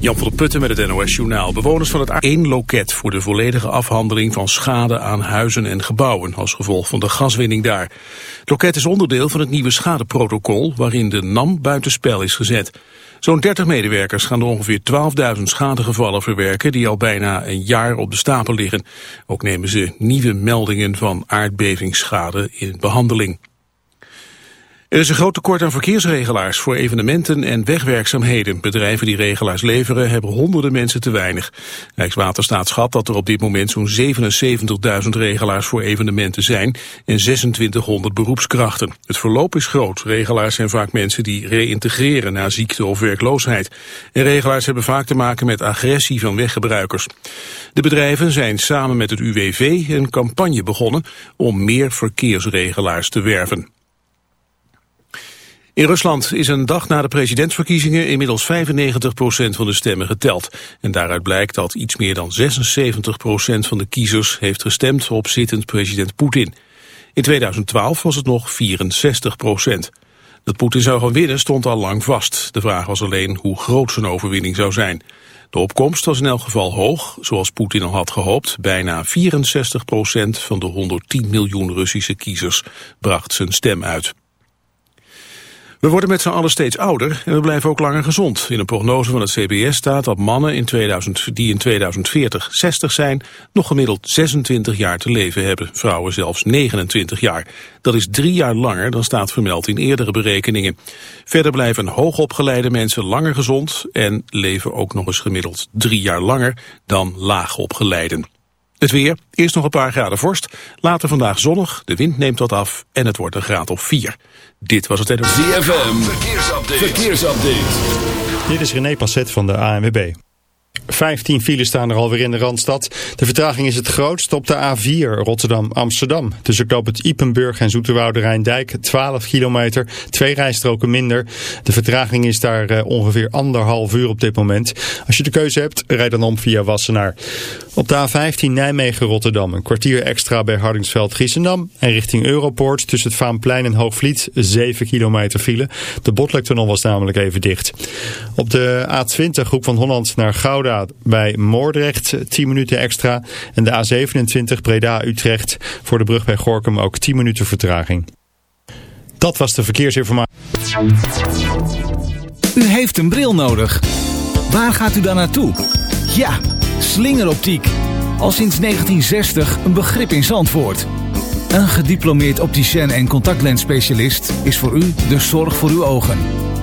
Jan van der Putten met het NOS Journaal. Bewoners van het A1 loket voor de volledige afhandeling van schade aan huizen en gebouwen als gevolg van de gaswinning daar. Het loket is onderdeel van het nieuwe schadeprotocol waarin de NAM buitenspel is gezet. Zo'n 30 medewerkers gaan er ongeveer 12.000 schadegevallen verwerken die al bijna een jaar op de stapel liggen. Ook nemen ze nieuwe meldingen van aardbevingsschade in behandeling. Er is een groot tekort aan verkeersregelaars voor evenementen en wegwerkzaamheden. Bedrijven die regelaars leveren hebben honderden mensen te weinig. Rijkswaterstaat schat dat er op dit moment zo'n 77.000 regelaars voor evenementen zijn en 2600 beroepskrachten. Het verloop is groot. Regelaars zijn vaak mensen die reïntegreren na ziekte of werkloosheid. En regelaars hebben vaak te maken met agressie van weggebruikers. De bedrijven zijn samen met het UWV een campagne begonnen om meer verkeersregelaars te werven. In Rusland is een dag na de presidentsverkiezingen inmiddels 95% van de stemmen geteld. En daaruit blijkt dat iets meer dan 76% van de kiezers heeft gestemd op zittend president Poetin. In 2012 was het nog 64%. Dat Poetin zou gaan winnen stond al lang vast. De vraag was alleen hoe groot zijn overwinning zou zijn. De opkomst was in elk geval hoog, zoals Poetin al had gehoopt. Bijna 64% van de 110 miljoen Russische kiezers bracht zijn stem uit. We worden met z'n allen steeds ouder en we blijven ook langer gezond. In een prognose van het CBS staat dat mannen in 2000, die in 2040 60 zijn... nog gemiddeld 26 jaar te leven hebben, vrouwen zelfs 29 jaar. Dat is drie jaar langer dan staat vermeld in eerdere berekeningen. Verder blijven hoogopgeleide mensen langer gezond... en leven ook nog eens gemiddeld drie jaar langer dan laagopgeleiden. Het weer, eerst nog een paar graden vorst, later vandaag zonnig, de wind neemt wat af en het wordt een graad of 4. Dit was het NOS. ZFM, verkeersupdate. verkeersupdate. Dit is René Passet van de ANWB. 15 files staan er alweer in de Randstad. De vertraging is het grootst op de A4 Rotterdam-Amsterdam. Tussen knoop het Ipenburg en Zoeterwoude Rijndijk 12 kilometer, twee rijstroken minder. De vertraging is daar uh, ongeveer anderhalf uur op dit moment. Als je de keuze hebt, rijd dan om via Wassenaar. Op de A15 Nijmegen-Rotterdam een kwartier extra bij Hardingsveld-Giessendam. En richting Europoort tussen het Vaanplein en Hoogvliet 7 kilometer file. De Botlektunnel was namelijk even dicht. Op de A20 Hoek van Holland naar Gouda bij Moordrecht 10 minuten extra. En de A27 Breda-Utrecht voor de brug bij Gorkum ook 10 minuten vertraging. Dat was de verkeersinformatie. U heeft een bril nodig. Waar gaat u dan naartoe? Ja, slingeroptiek. Al sinds 1960 een begrip in Zandvoort. Een gediplomeerd opticien en contactlensspecialist is voor u de zorg voor uw ogen.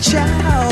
child.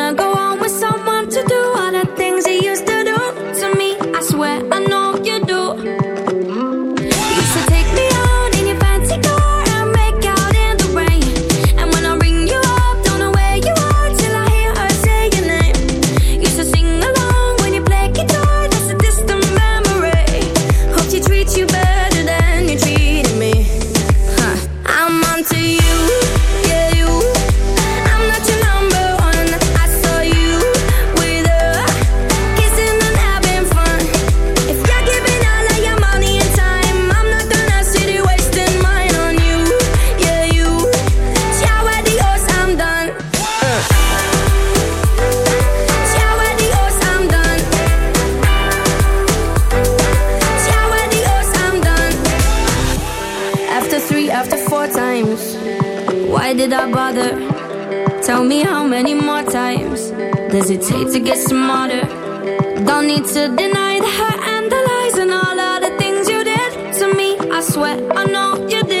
you did.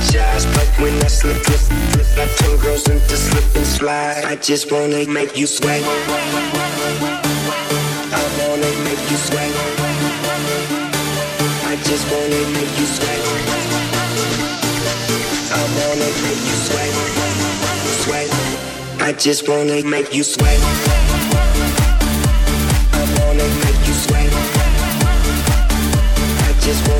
apologize, but when I slip, slip, slip, I turn girls into slip and slide. I just wanna make you sweat. I wanna make you sweat. I just wanna make you sweat. I wanna make you sweat. Sweat. I just wanna make you sweat. I wanna make you sweat. I just wanna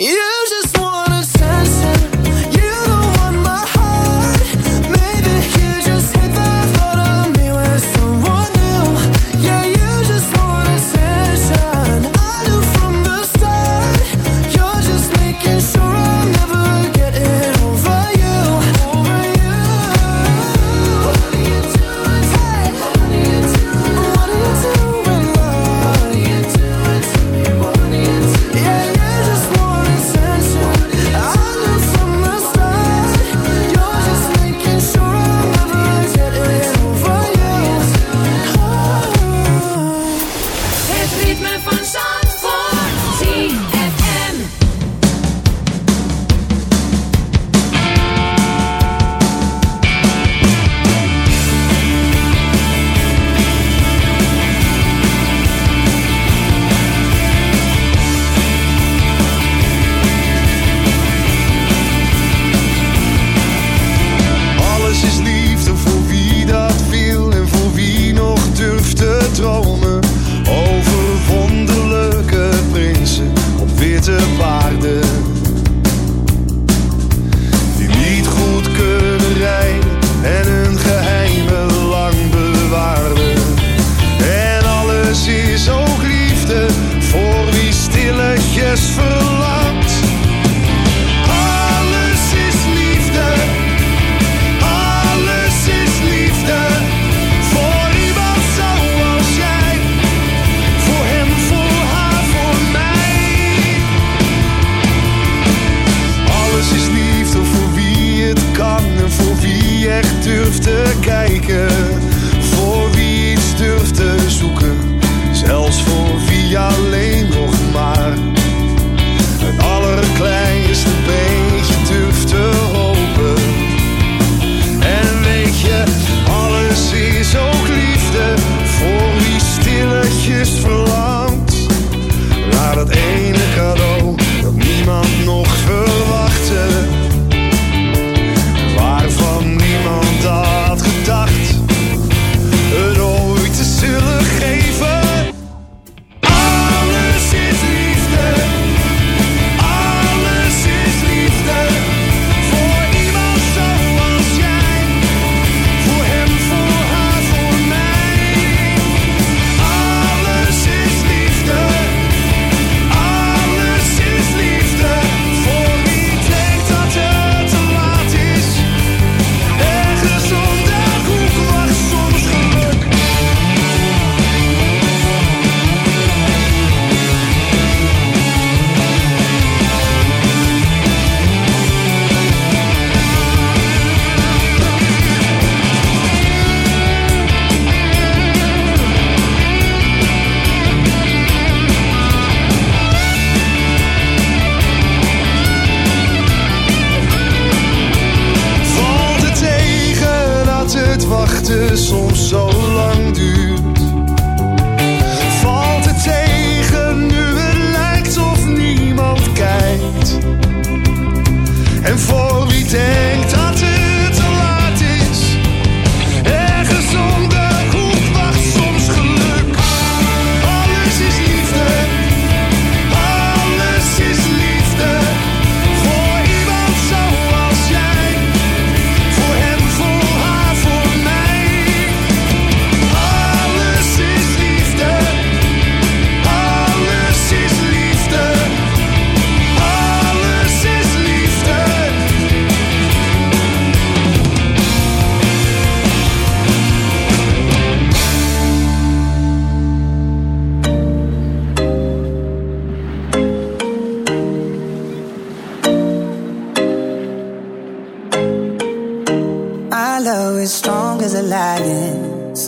You durf te kijken.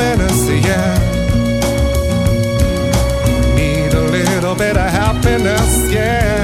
yeah. Need a little bit of happiness, yeah.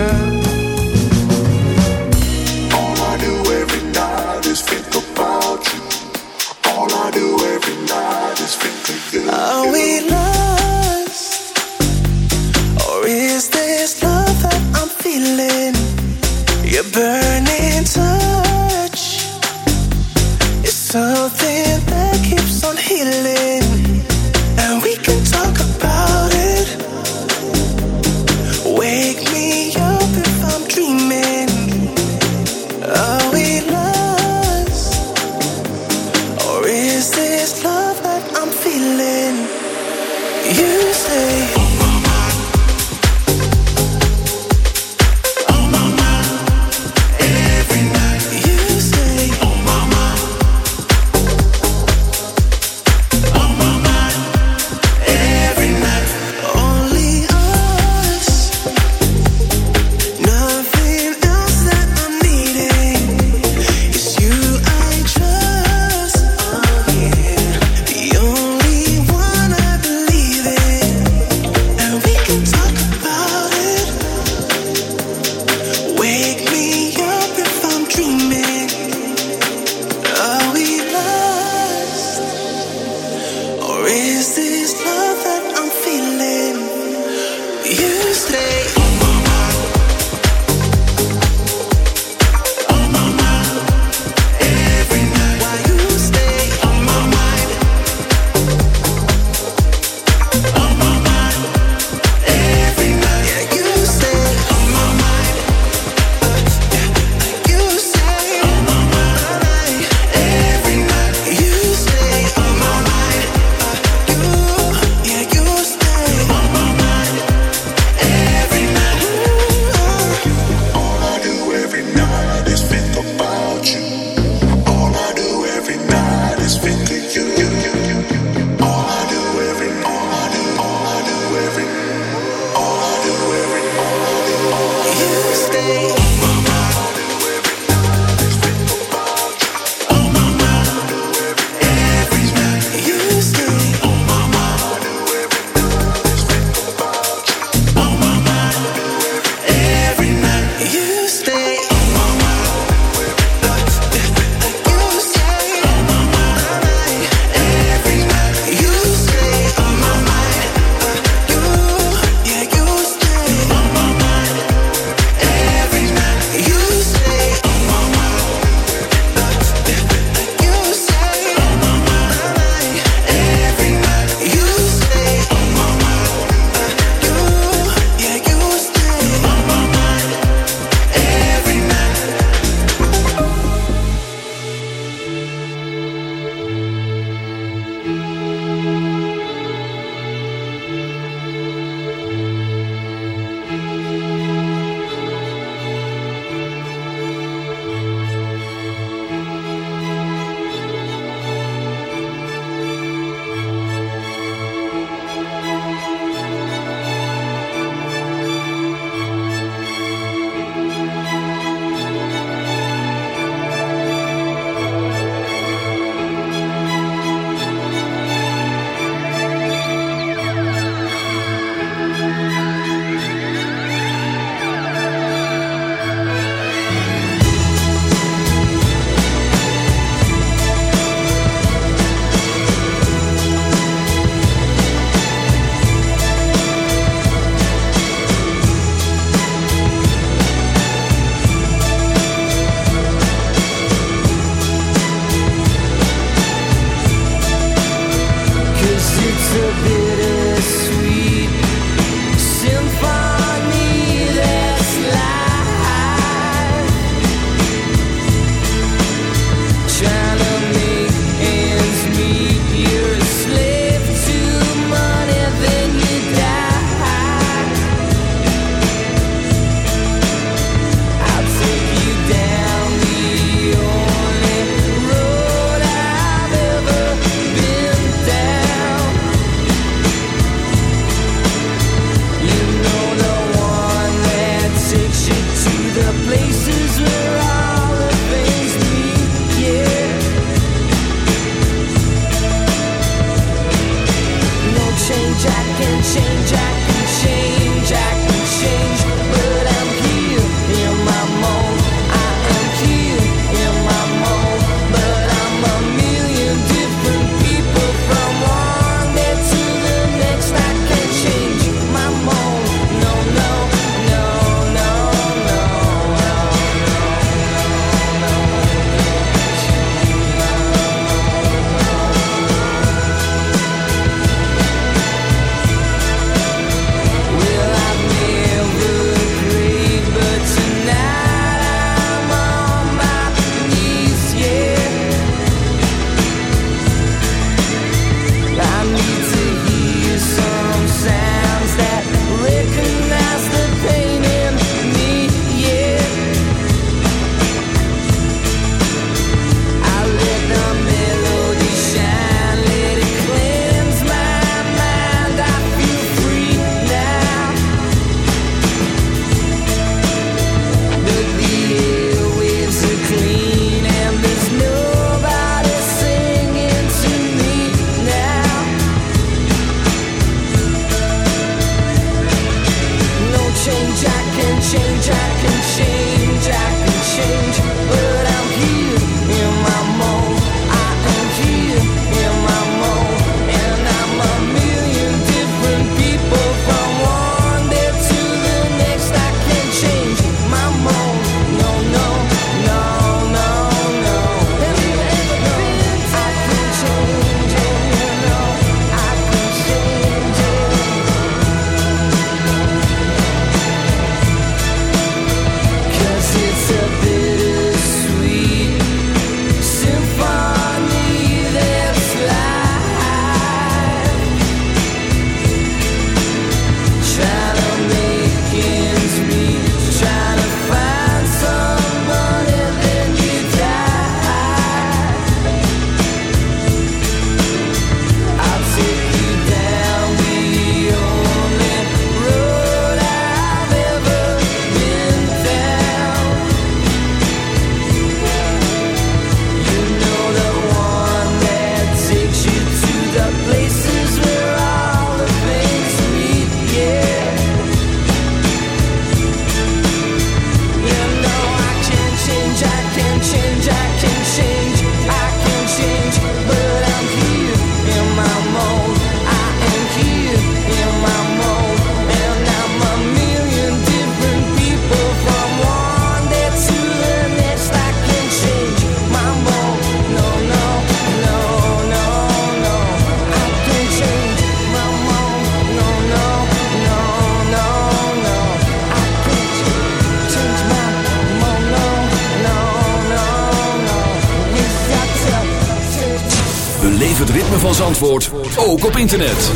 Beleef het ritme van Zandvoort, ook op internet.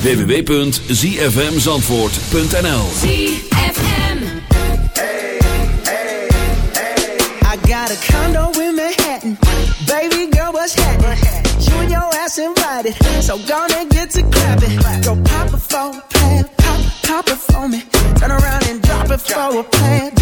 www.zfmzandvoort.nl I got a condo in Manhattan. Baby girl, what's happening? You and your ass invited. So gonna get to clapping. Go pop it for a plan. Pop, pop it for me. Turn around and drop it for a plan.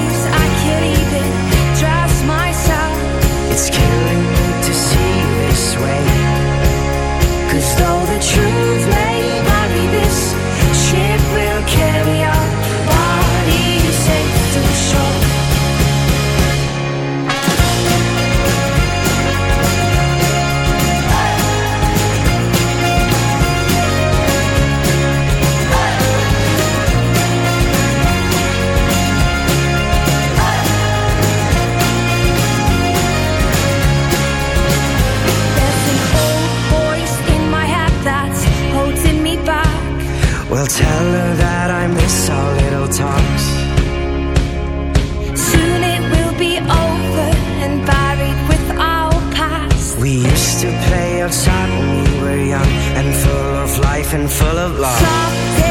and full of life and full of love.